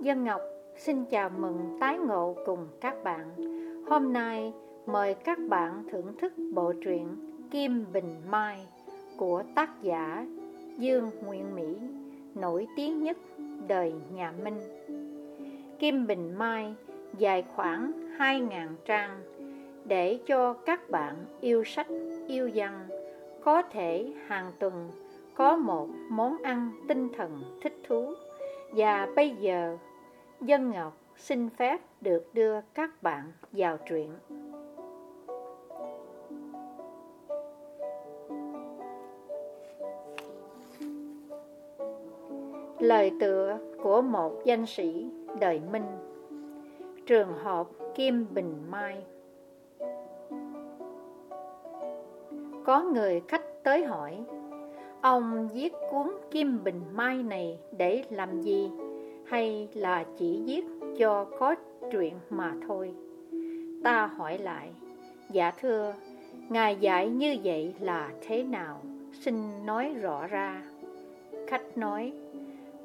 Dân Ngọc xin chào mừng tái ngộ cùng các bạn. Hôm nay mời các bạn thưởng thức bộ truyện Kim Bình Mai của tác giả Dương Nguyễn Mỹ, nổi tiếng nhất đời nhà Minh. Kim Bình Mai dài khoảng 2.000 trang để cho các bạn yêu sách, yêu văn có thể hàng tuần có một món ăn tinh thần thích thú. Và bây giờ, Dân Ngọc xin phép được đưa các bạn vào truyện. Lời tựa của một danh sĩ đời Minh Trường hợp Kim Bình Mai Có người khách tới hỏi, Ông viết cuốn Kim Bình Mai này để làm gì? Hay là chỉ viết cho có chuyện mà thôi? Ta hỏi lại Dạ thưa, Ngài dạy như vậy là thế nào? Xin nói rõ ra Khách nói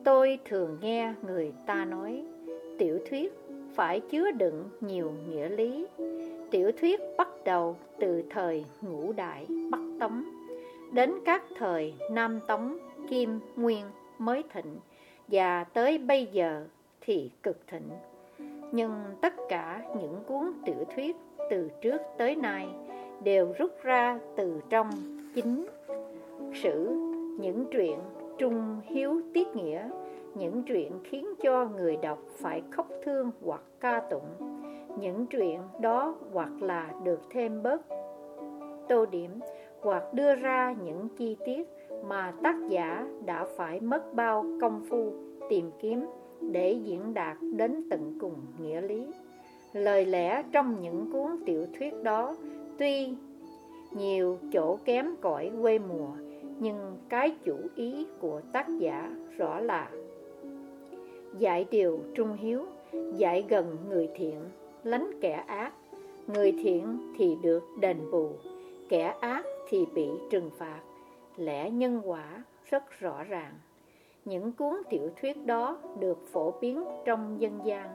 Tôi thường nghe người ta nói Tiểu thuyết phải chứa đựng nhiều nghĩa lý Tiểu thuyết bắt đầu từ thời ngũ đại Bắc Tống Đến các thời Nam Tống, Kim, Nguyên mới thịnh và tới bây giờ thì cực thịnh. Nhưng tất cả những cuốn tiểu thuyết từ trước tới nay Đều rút ra từ trong chính sử, những truyện trung hiếu tiết nghĩa, những truyện khiến cho người đọc phải khóc thương hoặc ca tụng, những truyện đó hoặc là được thêm bớt tô điểm hoặc đưa ra những chi tiết mà tác giả đã phải mất bao công phu, tìm kiếm để diễn đạt đến tận cùng nghĩa lý. Lời lẽ trong những cuốn tiểu thuyết đó tuy nhiều chỗ kém cỏi quê mùa, nhưng cái chủ ý của tác giả rõ là dạy điều trung hiếu dạy gần người thiện, lánh kẻ ác. Người thiện thì được đền bù, kẻ ác thì bị trừng phạt. Lẽ nhân quả rất rõ ràng. Những cuốn tiểu thuyết đó được phổ biến trong dân gian,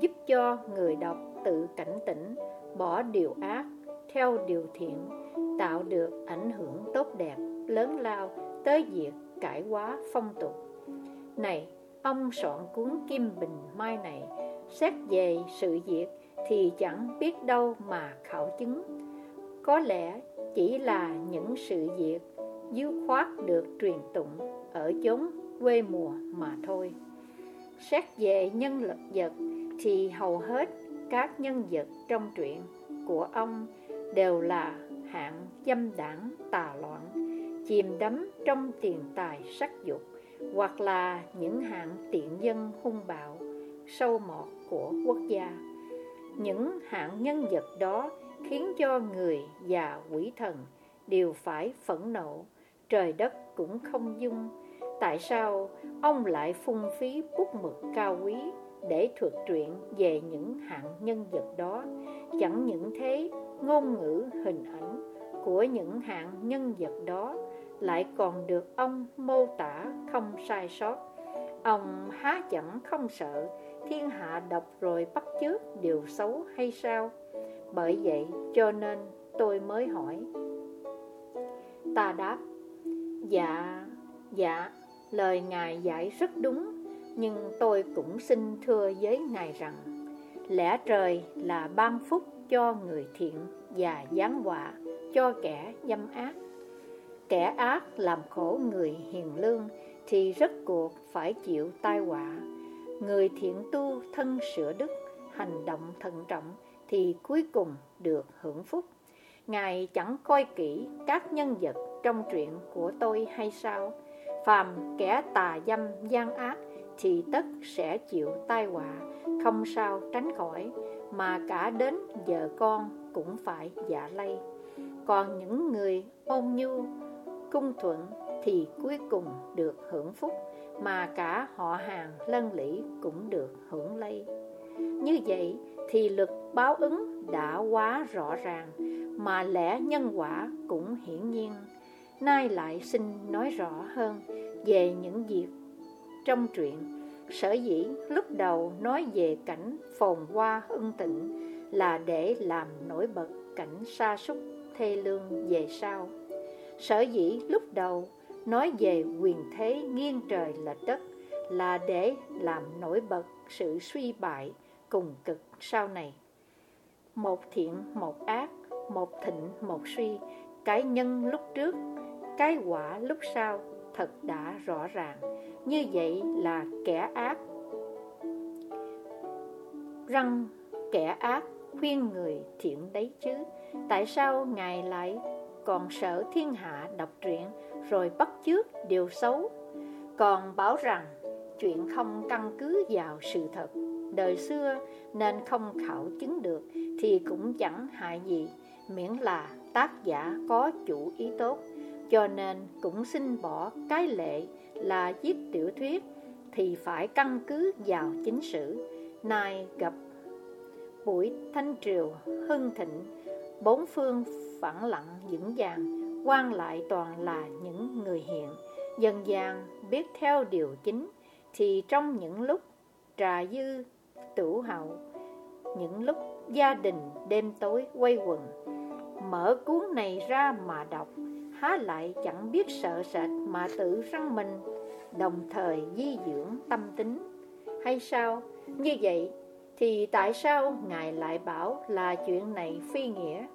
giúp cho người đọc tự cảnh tỉnh, bỏ điều ác theo điều thiện, tạo được ảnh hưởng tốt đẹp, lớn lao tới việc cải hóa phong tục. Này, ông soạn cuốn kim bình mai này, xét về sự việc thì chẳng biết đâu mà khảo chứng. Có lẽ chỉ là những sự việc dứt khoát được truyền tụng ở chốn quê mùa mà thôi. Xét về nhân lực vật thì hầu hết các nhân vật trong truyện của ông đều là hạng dâm đảng tà loạn, chìm đắm trong tiền tài sắc dục hoặc là những hạng tiện dân hung bạo, sâu mọt của quốc gia. Những hạng nhân vật đó khiến cho người và quỷ thần đều phải phẫn nộ. Trời đất cũng không dung. Tại sao ông lại phung phí bút mực cao quý để thuật truyện về những hạng nhân vật đó? Chẳng những thế, ngôn ngữ, hình ảnh của những hạng nhân vật đó lại còn được ông mô tả không sai sót. Ông há chẳng không sợ thiên hạ đọc rồi bắt chước điều xấu hay sao? Bởi vậy cho nên tôi mới hỏi. Ta đáp dạ dạ lời ngài giải rất đúng, nhưng tôi cũng xin thưa với ngài rằng, lẽ trời là ban phúc cho người thiện và giáng họa cho kẻ dâm ác. Kẻ ác làm khổ người hiền lương Thì rất cuộc phải chịu tai họa. Người thiện tu thân sửa đức, Hành động thận trọng thì cuối cùng được hưởng phúc. Ngài chẳng coi kỹ các nhân vật trong truyện của tôi hay sao. Phàm kẻ tà dâm gian ác Thì tất sẽ chịu tai họa, Không sao tránh khỏi, Mà cả đến vợ con cũng phải dạ lây. Còn những người ôn nhu, cung thuận thì cuối cùng được hưởng phúc, mà cả họ hàng lân lĩ cũng được hưởng lây. Như vậy thì lực báo ứng đã quá rõ ràng, mà lẽ nhân quả cũng hiển nhiên. Nay lại xin nói rõ hơn về những việc trong truyện sở dĩ lúc đầu nói về cảnh phồn hoa ưng tịnh là để làm nổi bật cảnh sa sút thê lương về sau. Sở dĩ lúc đầu nói về quyền thế nghiêng trời lệch đất là để làm nổi bật sự suy bại cùng cực sau này. Một thiện, một ác, một thịnh, một suy, cái nhân lúc trước, cái quả lúc sau thật đã rõ ràng. Như vậy là kẻ ác răng kẻ ác khuyên người thiện đấy chứ Tại sao Ngài lại còn sợ thiên hạ đọc truyện Rồi bắt chước điều xấu Còn bảo rằng chuyện không căn cứ vào sự thật Đời xưa nên không khảo chứng được Thì cũng chẳng hại gì, Miễn là tác giả có chủ ý tốt. Cho nên cũng xin bỏ cái lệ là viết tiểu thuyết Thì phải căn cứ vào chính sử. Nay gặp buổi thanh triều, hưng thịnh, bốn phương phẳng lặng vững vàng, quan lại toàn là những người hiện. Dần dàng biết theo điều chính thì trong những lúc trà dư tửu hậu những lúc gia đình đêm tối quay quần mở cuốn này ra mà đọc há lại chẳng biết sợ sệt mà tự răng mình đồng thời di dưỡng tâm tính hay sao như vậy thì tại sao Ngài lại bảo là chuyện này phi nghĩa?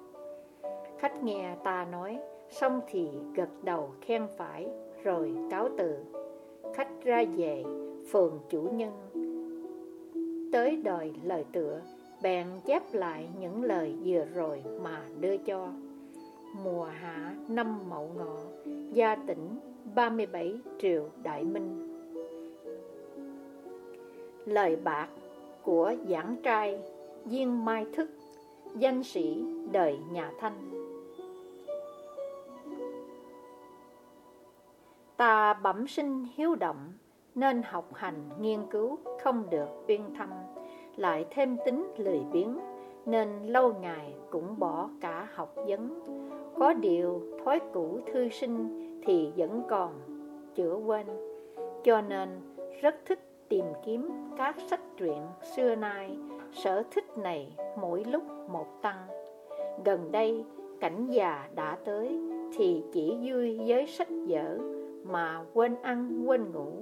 Khách nghe ta nói, xong thì gật đầu khen phải, rồi cáo từ. Khách ra về, phường chủ nhân. Tới đòi lời tựa, bèn chép lại những lời vừa rồi mà đưa cho. Mùa hạ năm mậu ngọ, gia tỉnh 37 triệu đại minh. Lời bạc của giảng trai Diên Mai Thức, danh sĩ đời nhà Thanh. Ta bẩm sinh hiếu động, nên học hành nghiên cứu không được uyên thâm, lại thêm tính lười biếng, nên lâu ngày cũng bỏ cả học vấn. Có điều thói cũ thư sinh thì vẫn còn chữa quên, cho nên rất thích tìm kiếm các sách truyện xưa nay, sở thích này mỗi lúc một tăng. Gần đây, cảnh già đã tới, thì chỉ vui với sách vở mà quên ăn quên ngủ.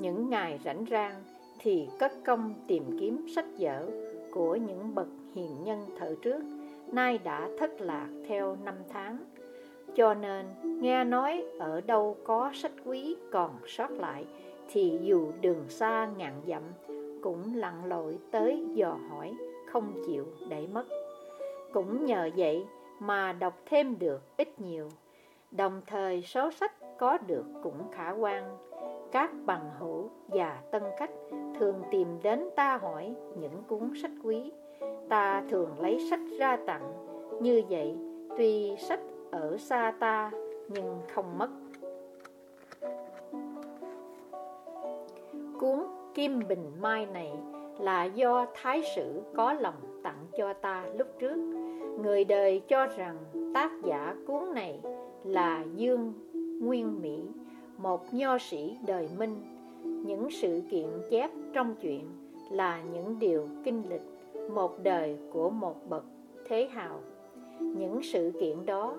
Những ngày rảnh rang thì cất công tìm kiếm sách vở của những bậc hiền nhân thời trước, nay đã thất lạc theo năm tháng. Cho nên, nghe nói ở đâu có sách quý còn sót lại, thì dù đường xa ngàn dặm cũng lặn lội tới dò hỏi không chịu để mất cũng nhờ vậy mà đọc thêm được ít nhiều đồng thời, số sách có được cũng khả quan. Các bằng hữu và tân khách thường tìm đến ta hỏi những cuốn sách quý. Ta thường lấy sách ra tặng. Như vậy, tuy sách ở xa ta, nhưng không mất. Cuốn Kim Bình Mai này là do Thái Sử có lòng tặng cho ta lúc trước. Người đời cho rằng tác giả cuốn này là Dương Nguyên Mỹ, một nho sĩ đời Minh. Những sự kiện chép trong chuyện là những điều kinh lịch một đời của một bậc thế hào. Những sự kiện đó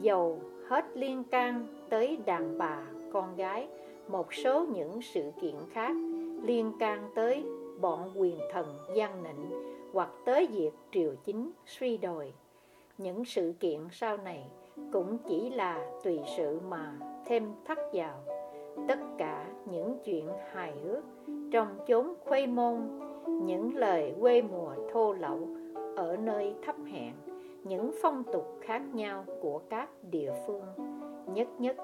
giàu hết liên can tới đàn bà, con gái một số những sự kiện khác liên can tới bọn quyền thần gian nịnh hoặc tới việc triều chính suy đồi. Những sự kiện sau này cũng chỉ là tùy sự mà thêm thắt vào. Tất cả những chuyện hài hước trong chốn khuây môn, những lời quê mùa thô lậu ở nơi thấp hèn, những phong tục khác nhau của các địa phương, nhất nhất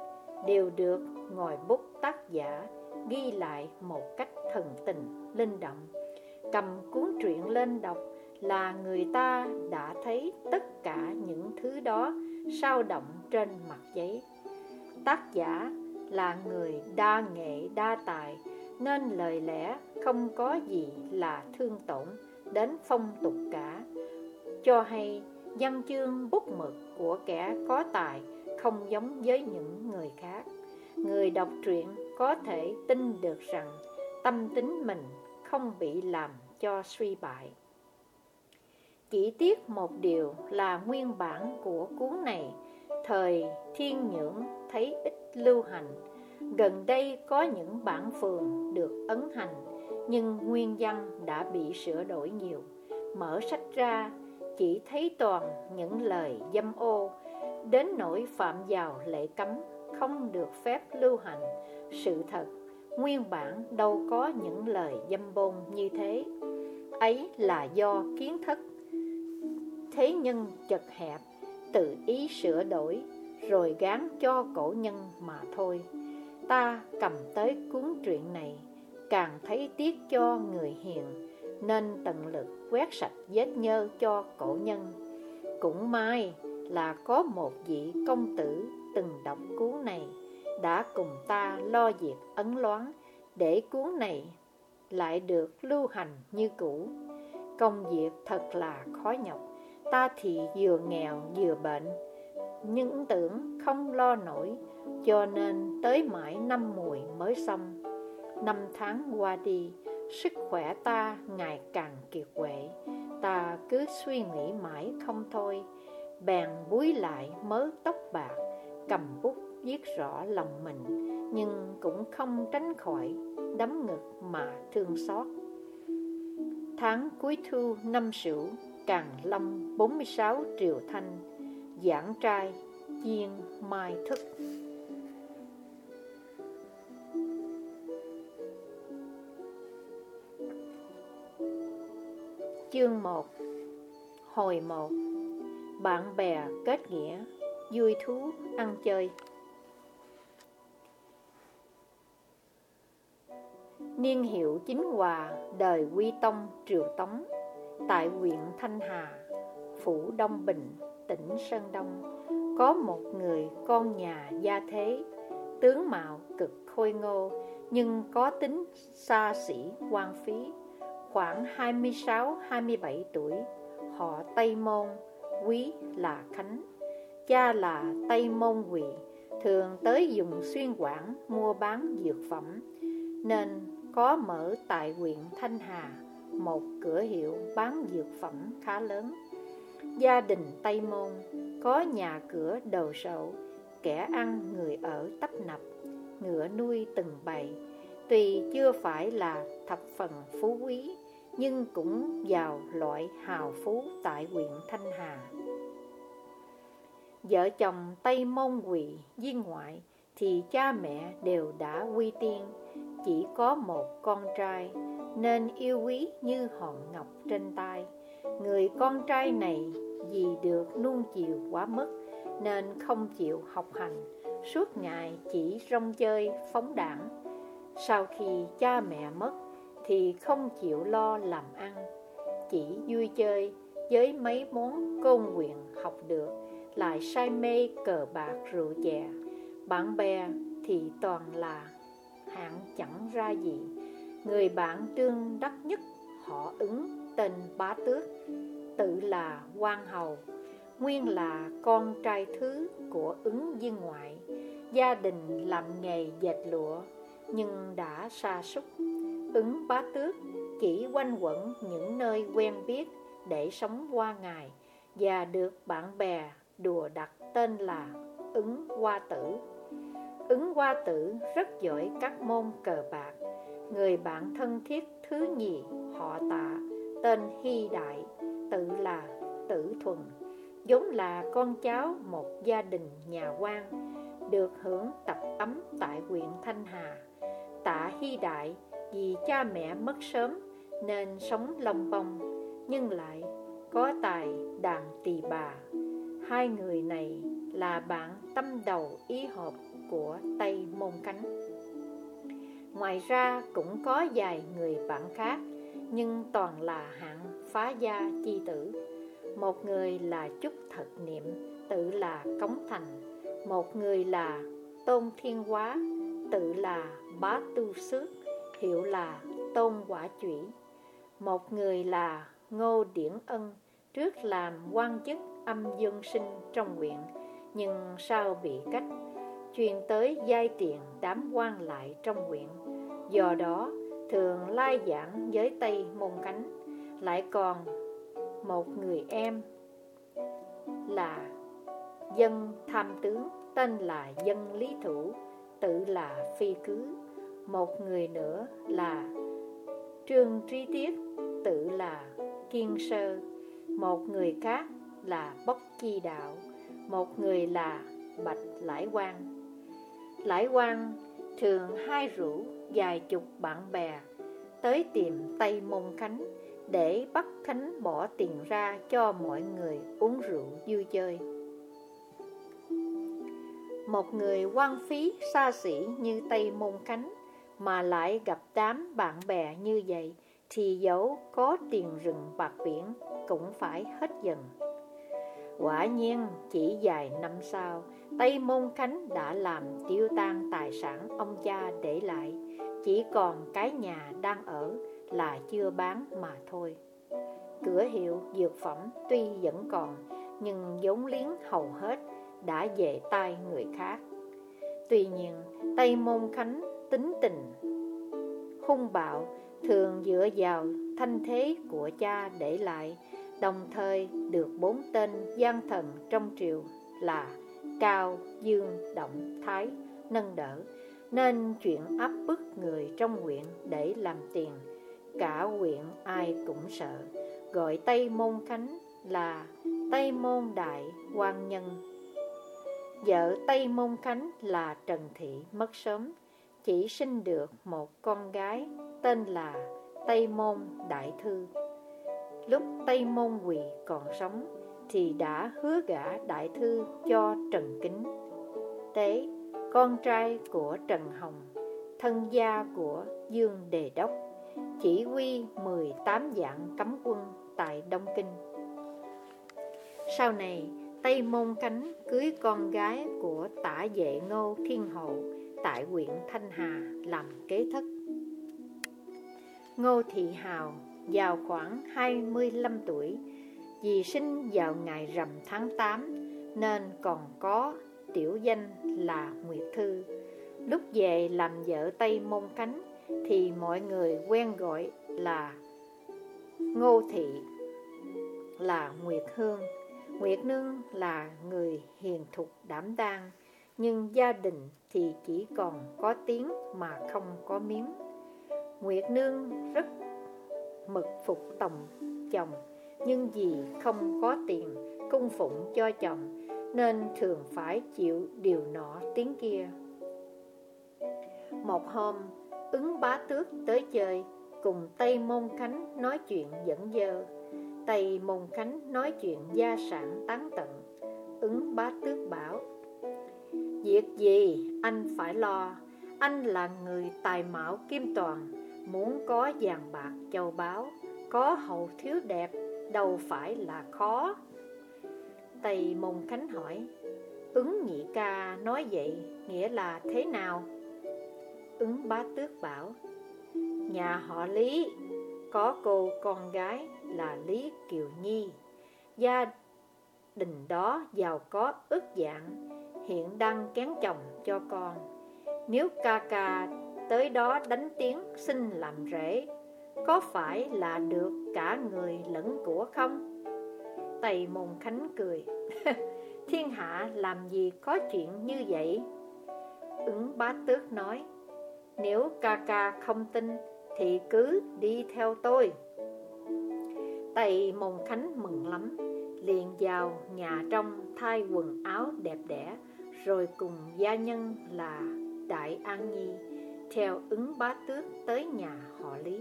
đều được ngồi bút tác giả ghi lại một cách thần tình, linh động. Cầm cuốn truyện lên đọc là người ta đã thấy tất cả những thứ đó sao động trên mặt giấy. Tác giả là người đa nghệ, đa tài, nên lời lẽ không có gì là thương tổn đến phong tục cả. Cho hay, văn chương bút mực của kẻ có tài không giống với những người khác. Người đọc truyện có thể tin được rằng tâm tính mình không bị làm cho suy bại. Chỉ tiếc một điều là nguyên bản của cuốn này, thời thiên nhưỡng thấy ít lưu hành. Gần đây có những bản phường được ấn hành, nhưng nguyên văn đã bị sửa đổi nhiều. Mở sách ra, chỉ thấy toàn những lời dâm ô, đến nỗi phạm vào lệ cấm, không được phép lưu hành. Sự thật, nguyên bản đâu có những lời dâm bôn như thế. Ấy là do kiến thức thế nhân chật hẹp, tự ý sửa đổi, rồi gán cho cổ nhân mà thôi. Ta cầm tới cuốn truyện này, càng thấy tiếc cho người hiền, nên tận lực quét sạch vết nhơ cho cổ nhân. Cũng may là có một vị công tử từng đọc cuốn này, đã cùng ta lo việc ấn loán để cuốn này lại được lưu hành như cũ. Công việc thật là khó nhọc Ta thì vừa nghèo vừa bệnh, Nhưng tưởng không lo nổi, Cho nên tới mãi năm mùi mới xong. Năm tháng qua đi, Sức khỏe ta ngày càng kiệt quệ. Ta cứ suy nghĩ mãi không thôi, Bèn búi lại mớ tóc bạc, Cầm bút viết rõ lòng mình, Nhưng cũng không tránh khỏi Đấm ngực mà thương xót. Tháng cuối thu năm sửu Càng Lâm 46 Triều Thanh, Giảng trai, Chiên Mai Thức. Chương 1 Hồi 1 Bạn bè kết nghĩa, Vui thú, ăn chơi. Niên hiệu chính hòa, Đời Quy Tông, Triều Tống. Tại huyện Thanh Hà, phủ Đông Bình, tỉnh Sơn Đông, có một người con nhà gia thế, tướng mạo cực khôi ngô, nhưng có tính xa xỉ quan phí, khoảng 26-27 tuổi, họ Tây Môn, quý là Khánh, cha là Tây Môn Quỳ, thường tới dùng xuyên quảng mua bán dược phẩm, nên có mở tại huyện Thanh Hà một cửa hiệu bán dược phẩm khá lớn. Gia đình Tây Môn có nhà cửa đầu sậu, kẻ ăn người ở tấp nập, ngựa nuôi từng bầy. Tuy chưa phải là thập phần phú quý, nhưng cũng vào loại hào phú tại huyện Thanh Hà. Vợ chồng Tây Môn Quỳ viên ngoại thì cha mẹ đều đã quy tiên, chỉ có một con trai nên yêu quý như hòn ngọc trên tay. Người con trai này vì được nuông chiều quá mức nên không chịu học hành, suốt ngày chỉ rong chơi phóng đảng. Sau khi cha mẹ mất thì không chịu lo làm ăn, chỉ vui chơi với mấy món côn quyền học được, lại say mê cờ bạc rượu chè. Bạn bè thì toàn là hạng chẳng ra gì Người bạn trương đắc nhất, họ ứng tên bá tước, Tự là quan hầu. Nguyên là con trai thứ của ứng viên ngoại. Gia đình làm nghề dệt lụa, Nhưng đã xa xúc Ứng bá tước chỉ quanh quẩn những nơi quen biết Để sống qua ngày Và được bạn bè đùa đặt tên là ứng hoa tử. Ứng hoa tử rất giỏi các môn cờ bạc Người bạn thân thiết thứ nhì họ tạ, Tên Hy Đại, Tự là Tử Thuần giống là con cháu một gia đình nhà quan, Được hưởng tập ấm tại huyện Thanh Hà. Tạ Hy Đại vì cha mẹ mất sớm Nên sống lông bông Nhưng lại có tài đàn tỳ bà. Hai người này là bạn tâm đầu ý hợp của Tây Môn Cánh. Ngoài ra cũng có vài người bạn khác, Nhưng toàn là hạng phá gia chi tử. Một người là Trúc Thật Niệm, Tự là Cống Thành. Một người là Tôn Thiên Hóa, Tự là Bá Tu Sước Hiệu là Tôn Quả Chủy. Một người là Ngô Điển Ân, Trước làm quan chức âm dương sinh trong huyện, Nhưng sau bị cách Truyền tới giai tiện đám quan lại trong huyện. Do đó, thường lai giảng với Tây Môn Cánh Lại còn một người em là dân tham tướng tên là dân lý thủ tự là phi cứ. Một người nữa là trương trí tiết tự là kiên sơ. Một người khác là bốc chi đạo. Một người là bạch lãi quan lãi quan thường hai rủ vài chục bạn bè tới tìm tây môn khánh để bắt khánh bỏ tiền ra cho mọi người uống rượu vui chơi một người quan phí xa xỉ như Tây Môn Khánh mà lại gặp đám bạn bè như vậy thì dẫu có tiền rừng bạc biển cũng phải hết dần. Quả nhiên chỉ vài năm sau, Tây Môn Khánh đã làm tiêu tan tài sản ông cha để lại, chỉ còn cái nhà đang ở là chưa bán mà thôi. Cửa hiệu dược phẩm tuy vẫn còn, nhưng vốn liếng hầu hết đã về tay người khác. Tuy nhiên, Tây Môn Khánh tính tình hung bạo thường dựa vào thanh thế của cha để lại, đồng thời được bốn tên gian thần trong triều là Cao, Dương, Động, Thái nâng đỡ, nên chuyện áp bức người trong huyện để làm tiền. Cả huyện ai cũng sợ, gọi Tây Môn Khánh là Tây Môn Đại quan Nhân Vợ Tây Môn Khánh là Trần Thị mất sớm, chỉ sinh được một con gái tên là Tây Môn Đại Thư. Lúc Tây Môn Quỳ còn sống thì đã hứa gả Đại Thư cho Trần Kính. Tế, con trai của Trần Hồng, thân gia của Dương Đề Đốc, chỉ huy 18 dạng cấm quân tại Đông Kinh. Sau này, Tây Môn Cánh cưới con gái của tả vệ Ngô Thiên Hậu tại huyện Thanh Hà làm kế thất. Ngô Thị Hào vào khoảng 25 tuổi, vì sinh vào ngày rằm tháng 8 nên còn có tiểu danh là Nguyệt Thư. Lúc về làm vợ Tây Môn Cánh thì mọi người quen gọi là Ngô Thị là Nguyệt Hương Nguyệt Nương là người hiền thục đảm đang, nhưng gia đình thì chỉ còn có tiếng mà không có miếng. Nguyệt Nương rất mực phục tổng chồng, nhưng vì không có tiền cung phụng cho chồng, nên thường phải chịu điều nọ tiếng kia. Một hôm, ứng bá tước tới chơi, cùng Tây Môn Khánh nói chuyện dẫn dơ. Tây Môn Khánh nói chuyện gia sản tán tận Ứng bá tước bảo Việc gì anh phải lo Anh là người tài mạo kim toàn Muốn có vàng bạc châu báu Có hậu thiếu đẹp Đâu phải là khó. Tây Môn Khánh hỏi, Ứng nhị ca nói vậy Nghĩa là thế nào? Ứng bá tước bảo, Nhà họ Lý, có cô con gái là Lý Kiều Nhi. Gia đình đó giàu có ức dạng, Hiện đang kén chồng cho con. Nếu ca ca tới đó đánh tiếng xin làm rễ có phải là được cả người lẫn của không? Tây Môn Khánh cười. cười Thiên hạ làm gì có chuyện như vậy? Ứng bá tước nói, Nếu ca ca không tin Thì cứ đi theo tôi Tây Môn Khánh mừng lắm, Liền vào nhà trong thay quần áo đẹp đẽ, Rồi cùng gia nhân là Đại An Nhi Theo ứng bá tước tới nhà họ Lý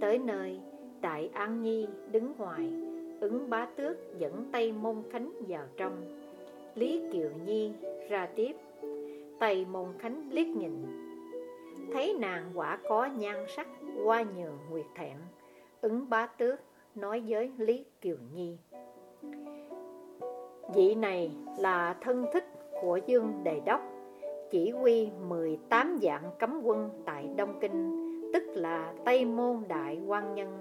Tới nơi Đại An Nhi đứng ngoài Ứng bá tước dẫn tay Môn Khánh vào trong. Lý Kiều Nhi ra tiếp. Tay Môn Khánh liếc nhìn. Thấy nàng quả có nhan sắc qua nhường nguyệt thẹn Ứng bá tước nói với Lý Kiều Nhi. Vị này là thân thích của Dương Đề Đốc, chỉ huy 18 dạng cấm quân tại Đông Kinh, tức là Tây Môn Đại quan Nhân.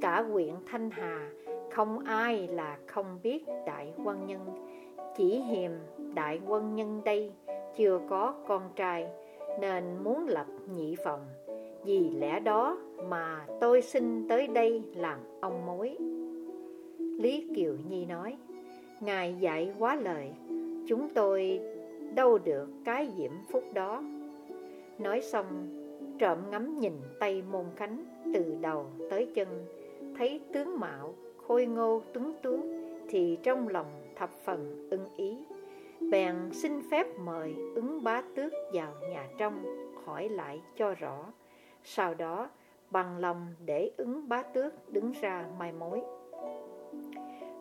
Cả huyện Thanh Hà, không ai là không biết Đại quan Nhân, chỉ hiềm Đại quan Nhân đây chưa có con trai, nên muốn lập nhị phòng. Vì lẽ đó mà tôi xin tới đây làm ông mối Lý Kiều Nhi nói Ngài dạy quá lời Chúng tôi đâu được cái diễm phúc đó Nói xong trộm ngắm nhìn tay môn khánh Từ đầu tới chân, Thấy tướng mạo, khôi ngô tuấn tú Thì trong lòng thập phần ưng ý, Bèn xin phép mời ứng bá tước vào nhà trong Hỏi lại cho rõ, Sau đó bằng lòng để ứng bá tước đứng ra mai mối.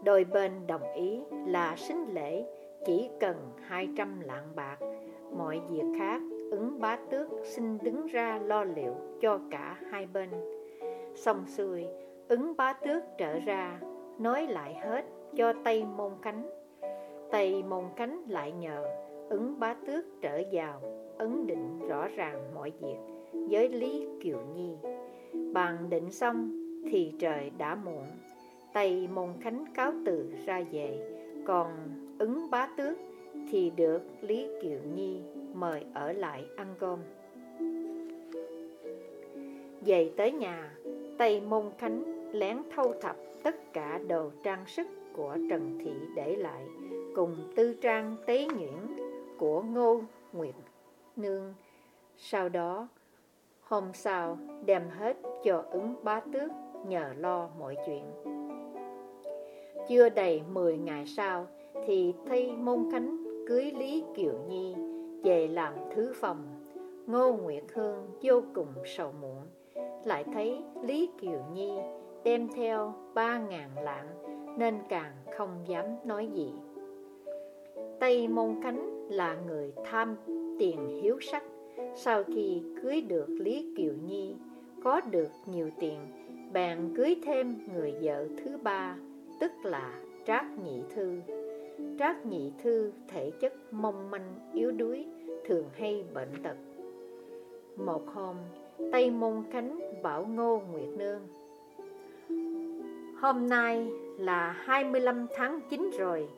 Đôi bên đồng ý là sinh lễ chỉ cần 200 lạng bạc, Mọi việc khác ứng bá tước xin đứng ra lo liệu cho cả hai bên. Xong xuôi, ứng bá tước trở ra Nói lại hết cho Tây Môn Cánh Tây Môn Cánh lại nhờ ứng bá tước trở vào Ấn định rõ ràng mọi việc với Lý Kiều Nhi. Bàn định xong thì trời đã muộn Tây Môn Khánh cáo từ ra về Còn ứng bá tước thì được Lý Kiều Nhi mời ở lại ăn cơm. Về tới nhà, Tây Môn Khánh lén thâu thập tất cả đồ trang sức của Trần Thị để lại, Cùng tư trang tế nhuyễn của Ngô Nguyệt Nương. Sau đó, hôm sau đem hết cho ứng bá tước nhờ lo mọi chuyện. Chưa đầy 10 ngày sau Thì Tây Môn Khánh cưới Lý Kiều Nhi Về làm thứ phòng Ngô Nguyệt Hương vô cùng sầu muộn, Lại thấy Lý Kiều Nhi đem theo ba ngàn lạng Nên càng không dám nói gì Tây Môn Khánh là người tham tiền hiếu sắc, Sau khi cưới được Lý Kiều Nhi, Có được nhiều tiền, Bèn cưới thêm người vợ thứ ba, tức là Trác Nhị Thư. Trác Nhị Thư thể chất mong manh, yếu đuối, thường hay bệnh tật. Một hôm, Tây Môn Khánh bảo Ngô Nguyệt Nương Hôm nay là 25 tháng 9 rồi,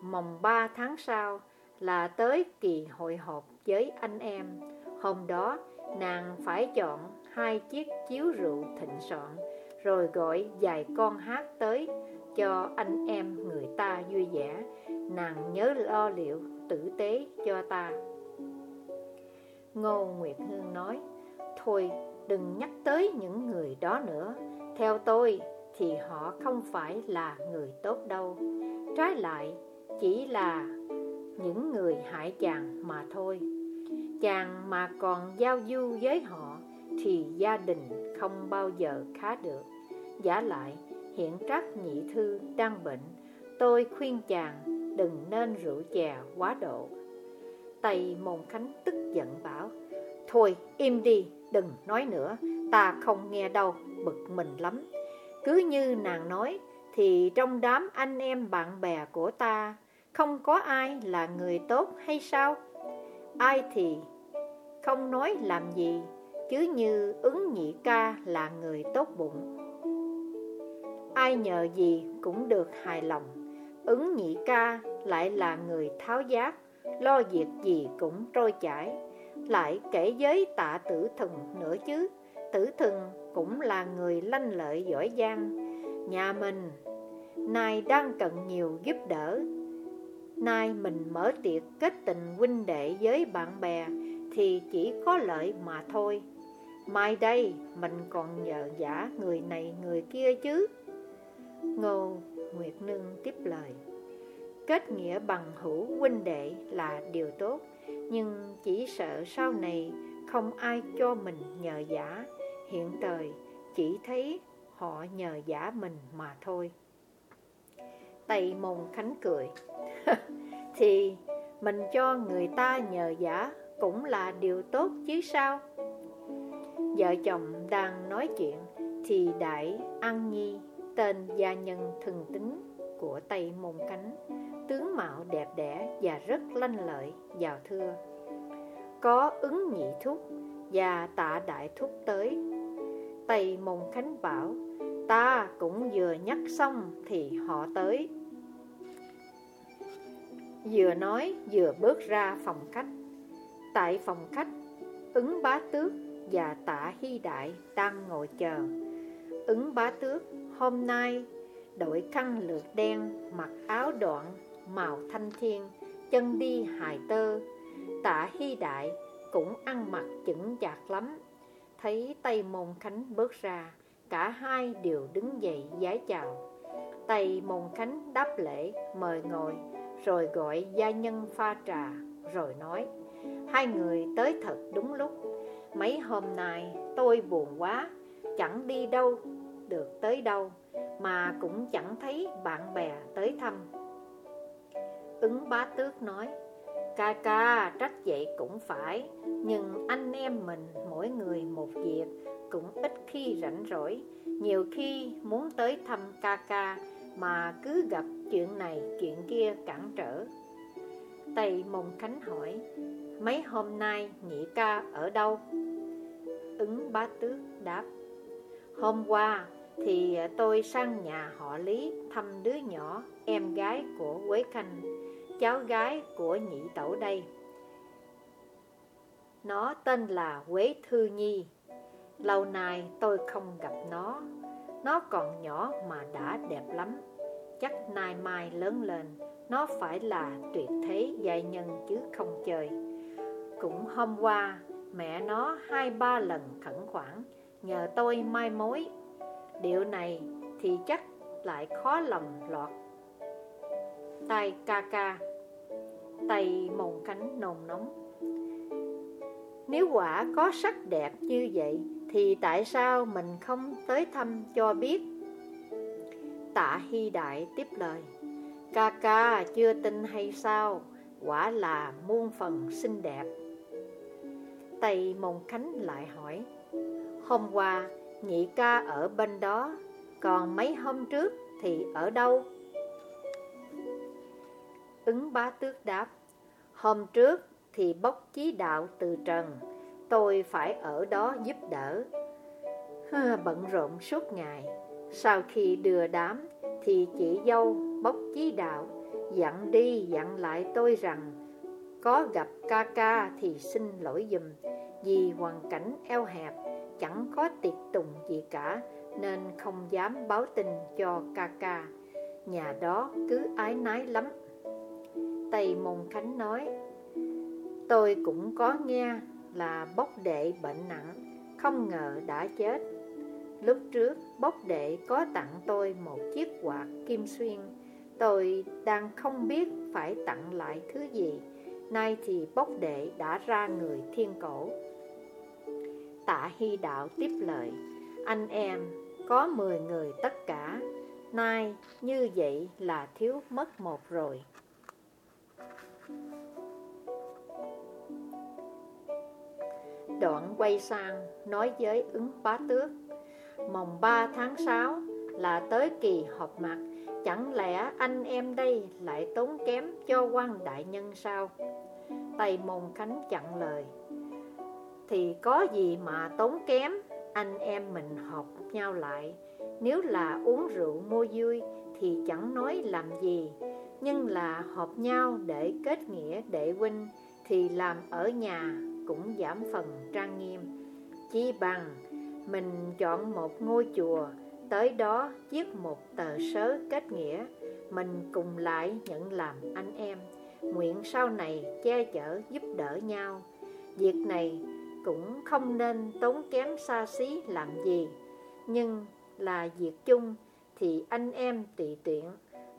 mồng 3 tháng sau là tới kỳ hội họp với anh em. Hôm đó, nàng phải chọn hai chiếc chiếu rượu thịnh soạn, rồi gọi vài con hát tới cho anh em người ta vui vẻ Nàng nhớ lo liệu tử tế cho ta. Ngô Nguyệt Hương nói, Thôi, đừng nhắc tới những người đó nữa. Theo tôi thì họ không phải là người tốt đâu. Trái lại, chỉ là những người hại chàng mà thôi. Chàng mà còn giao du với họ Thì gia đình không bao giờ khá được. Giả lại, hiện trắc nhị thư đang bệnh, Tôi khuyên chàng đừng nên rượu chè quá độ. Tây Môn Khánh tức giận bảo Thôi im đi, đừng nói nữa Ta không nghe đâu, bực mình lắm. Cứ như nàng nói Thì trong đám anh em bạn bè của ta Không có ai là người tốt hay sao? Ai thì không nói làm gì Chứ như ứng nhị ca là người tốt bụng. Ai nhờ gì cũng được hài lòng. Ứng nhị ca lại là người tháo giác, lo việc gì cũng trôi chảy. Lại kể với tạ tử thần nữa chứ, tử thần cũng là người lanh lợi giỏi giang. Nhà mình, nay đang cần nhiều giúp đỡ. Nay mình mở tiệc kết tình huynh đệ với bạn bè thì chỉ có lợi mà thôi. Mai đây mình còn nhờ giả người này người kia chứ. Ngô Nguyệt Nương tiếp lời Kết nghĩa bằng hữu huynh đệ là điều tốt. Nhưng chỉ sợ sau này không ai cho mình nhờ giả. Hiện thời chỉ thấy họ nhờ giả mình mà thôi. Tây Môn Khánh cười. cười Thì mình cho người ta nhờ giả cũng là điều tốt chứ sao? Vợ chồng đang nói chuyện Thì Đại An Nhi tên gia nhân thần tính của Tây Môn Cánh, tướng mạo đẹp đẽ và rất lanh lợi, vào thưa. Có ứng nhị thúc và tạ đại thúc tới. Tây mông Khánh bảo, ta cũng vừa nhắc xong thì họ tới. Vừa nói vừa bước ra phòng khách. Tại phòng khách, ứng bá tước và tạ hy đại đang ngồi chờ Ứng bá tước hôm nay đội khăn lược đen mặc áo đoạn màu thanh thiên, chân đi hài tơ. Tạ hy đại cũng ăn mặc chững chạc lắm. Thấy tây môn khánh bước ra, cả hai đều đứng dậy giái chào. Tây môn khánh đáp lễ, mời ngồi, rồi gọi gia nhân pha trà, rồi nói, hai người tới thật đúng lúc. Mấy hôm nay tôi buồn quá, chẳng đi đâu, được tới đâu, mà cũng chẳng thấy bạn bè tới thăm ứng bá tước nói, ca ca, trách vậy cũng phải, nhưng anh em mình mỗi người một việc, cũng ít khi rảnh rỗi. Nhiều khi muốn tới thăm ca ca, mà cứ gặp chuyện này, chuyện kia cản trở. Tây mông khánh hỏi, mấy hôm nay nhị ca ở đâu? Ứng bá tước đáp, hôm qua thì tôi sang nhà họ lý thăm đứa nhỏ em gái của quế khanh, cháu gái của nhị tẩu đây. Nó tên là quế thư nhi. Lâu nay tôi không gặp nó. Nó còn nhỏ mà đã đẹp lắm. Chắc nay mai lớn lên, nó phải là tuyệt thế giai nhân chứ không chơi. Cũng hôm qua, mẹ nó hai ba lần khẩn khoản, nhờ tôi mai mối. Điều này thì chắc lại khó lòng lọt tay ca ca. Tay mồn cánh nồng nóng. Nếu quả có sắc đẹp như vậy, thì tại sao mình không tới thăm cho biết? Tạ hy đại tiếp lời. Ca ca chưa tin hay sao? Quả là muôn phần xinh đẹp. Tây môn khánh lại hỏi. Hôm qua, nhị ca ở bên đó, còn mấy hôm trước thì ở đâu? Ứng bá tước đáp, hôm trước thì bốc chí đạo từ trần, tôi phải ở đó giúp đỡ. Bận rộn suốt ngày. Sau khi đưa đám thì chị dâu bốc chí đạo, dặn đi dặn lại tôi rằng, có gặp ca ca thì xin lỗi dùm vì hoàn cảnh eo hẹp, chẳng có tiệc tùng gì cả, nên không dám báo tin cho ca ca. Nhà đó cứ ái nái lắm tây môn khánh nói, tôi cũng có nghe là bốc đệ bệnh nặng, không ngờ đã chết. Lúc trước bốc đệ có tặng tôi một chiếc quạt kim xuyên, tôi đang không biết phải tặng lại thứ gì. Nay thì bốc đệ đã ra người thiên cổ. Tạ hy đạo tiếp lời, anh em, có 10 người tất cả. Nay như vậy là thiếu mất một rồi. Đoạn quay sang nói với ứng bá tước. Mồng 3 tháng 6 là tới kỳ họp mặt, Chẳng lẽ anh em đây lại tốn kém cho quan đại nhân sao? Tây Môn Khánh chặn lời. Thì có gì mà tốn kém, Anh em mình họp nhau lại. Nếu là uống rượu mua vui Thì chẳng nói làm gì, Nhưng là họp nhau để kết nghĩa đệ huynh Thì làm ở nhà cũng giảm phần trang nghiêm. Chi bằng, mình chọn một ngôi chùa, Tới đó viết một tờ sớ kết nghĩa, Mình cùng lại nhận làm anh em. Nguyện sau này che chở giúp đỡ nhau. Việc này cũng không nên tốn kém xa xí làm gì, Nhưng là việc chung thì anh em tùy tiện,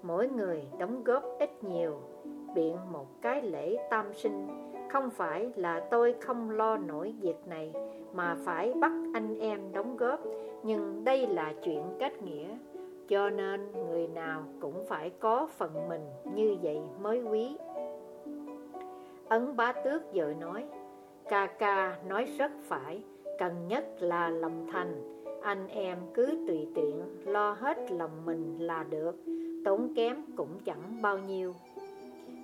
Mỗi người đóng góp ít nhiều, Biện một cái lễ tam sinh. Không phải là tôi không lo nổi việc này, Mà phải bắt anh em đóng góp. Nhưng đây là chuyện kết nghĩa, Cho nên người nào cũng phải có phần mình như vậy mới quý. Ấn bá tước vợ nói, Ca ca nói rất phải, Cần nhất là lòng thành. Anh em cứ tùy tiện Lo hết lòng mình là được, Tốn kém cũng chẳng bao nhiêu.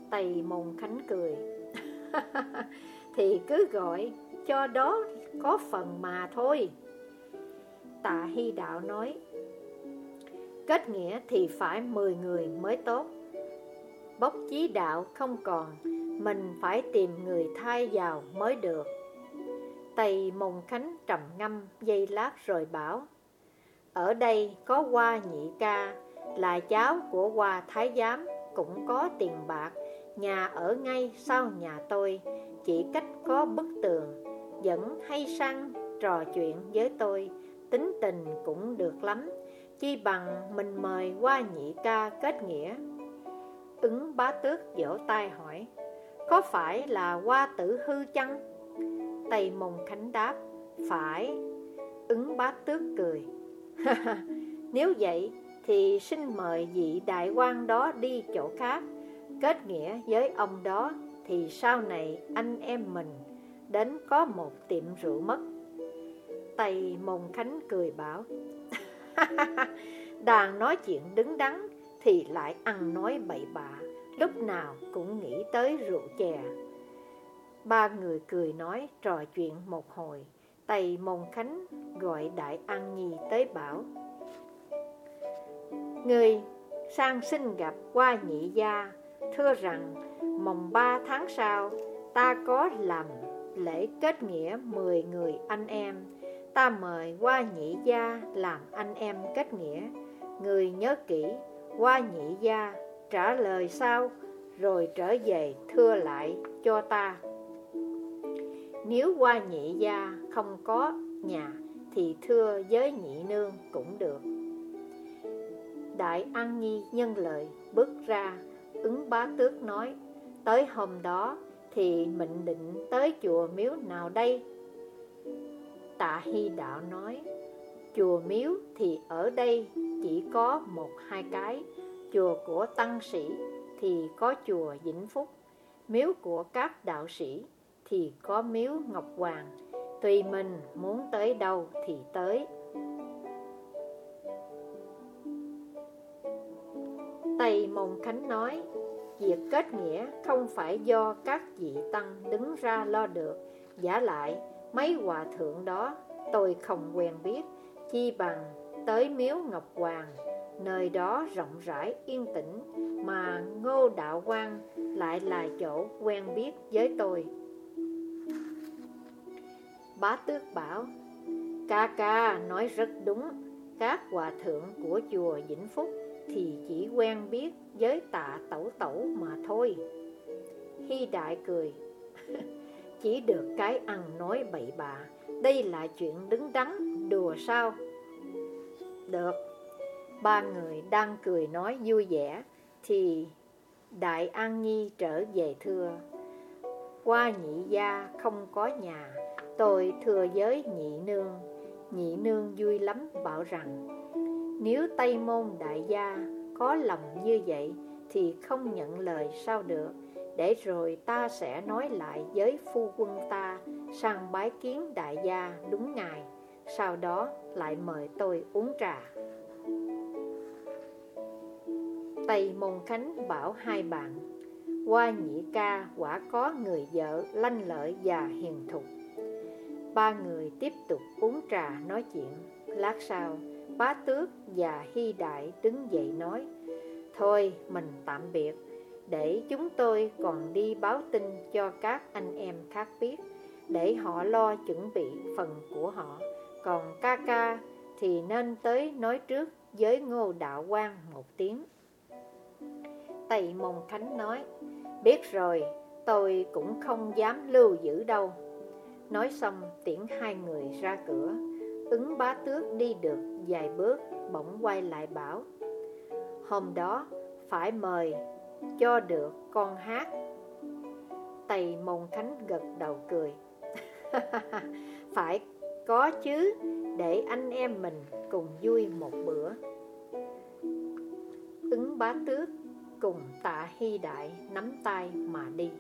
Tây môn khánh cười. Thì cứ gọi, Cho đó có phần mà thôi. Tạ Hy Đạo nói, Kết nghĩa thì phải 10 người mới tốt. Bốc chí đạo không còn, mình phải tìm người thay vào mới được. Tây Mông Khánh trầm ngâm dây lát rồi bảo, Ở đây có hoa nhị ca, Là cháu của hoa thái giám, Cũng có tiền bạc Nhà ở ngay sau nhà tôi, Chỉ cách có bức tường Vẫn hay săn, trò chuyện với tôi, Tính tình cũng được lắm Chi bằng mình mời qua nhị ca kết nghĩa Ứng bá tước vỗ tay hỏi, Có phải là qua tử hư chăng? Tây Mông Khánh đáp, Phải Ứng bá tước cười. Nếu vậy thì xin mời vị đại quan đó đi chỗ khác Kết nghĩa với ông đó Thì sau này anh em mình Đến có một tiệm rượu mất. Tây Mông Khánh cười bảo Đang nói chuyện đứng đắn Thì lại ăn nói bậy bạ, Lúc nào cũng nghĩ tới rượu chè. Ba người cười nói, trò chuyện một hồi, Tây Môn Khánh gọi Đại An Nhi tới bảo, Người sang xin gặp qua nhị gia Thưa rằng, mồng ba tháng sau, Ta có làm lễ kết nghĩa mười người anh em. Ta mời qua nhị gia làm anh em kết nghĩa. Người nhớ kỹ qua nhị gia trả lời sao Rồi trở về thưa lại cho ta. Nếu qua nhị gia không có nhà, Thì thưa với nhị nương cũng được. Đại An Nhi nhân lời bước ra Ứng bá tước nói Tới hôm đó thì mệnh định tới chùa miếu nào đây? Tạ Hy Đạo nói, chùa miếu thì ở đây chỉ có một hai cái, chùa của tăng sĩ thì có chùa Vĩnh Phúc, miếu của các đạo sĩ thì có miếu Ngọc Hoàng, tùy mình muốn tới đâu thì tới. Tây Mông Khánh nói, việc kết nghĩa không phải do các vị tăng đứng ra lo được, giả lại Mấy hòa thượng đó tôi không quen biết Chi bằng tới miếu Ngọc Hoàng Nơi đó rộng rãi yên tĩnh Mà Ngô Đạo Quang lại là chỗ quen biết với tôi. Bá Tước bảo Ca ca nói rất đúng Các hòa thượng của chùa Vĩnh Phúc thì chỉ quen biết với tạ tẩu tẩu mà thôi. Hy Đại cười, Chỉ được cái ăn nói bậy bạ, Đây là chuyện đứng đắn, Đùa sao? Được. Ba người đang cười nói vui vẻ, Thì Đại An Nhi trở về thưa. Qua nhị gia không có nhà, Tôi thưa với nhị nương. Nhị nương vui lắm, bảo rằng nếu Tây Môn Đại gia có lòng như vậy Thì không nhận lời sao được để rồi ta sẽ nói lại với phu quân ta sang bái kiến đại gia đúng ngày, sau đó lại mời tôi uống trà. Tây Môn Khánh bảo hai bạn, qua nhị ca quả có người vợ lanh lợi và hiền thục. Ba người tiếp tục uống trà nói chuyện, lát sau bá tước và hy đại đứng dậy nói, thôi mình tạm biệt để chúng tôi còn đi báo tin cho các anh em khác biết để họ lo chuẩn bị phần của họ. Còn ca ca thì nên tới nói trước với ngô đạo quan một tiếng. Tây môn khánh nói biết rồi tôi cũng không dám lưu giữ đâu. Nói xong tiễn hai người ra cửa ứng bá tước đi được vài bước, bỗng quay lại bảo, hôm đó phải mời cho được con hát Tây Môn Khánh gật đầu cười. Phải có chứ, Để anh em mình cùng vui một bữa Ứng bá tước cùng tạ hy đại nắm tay mà đi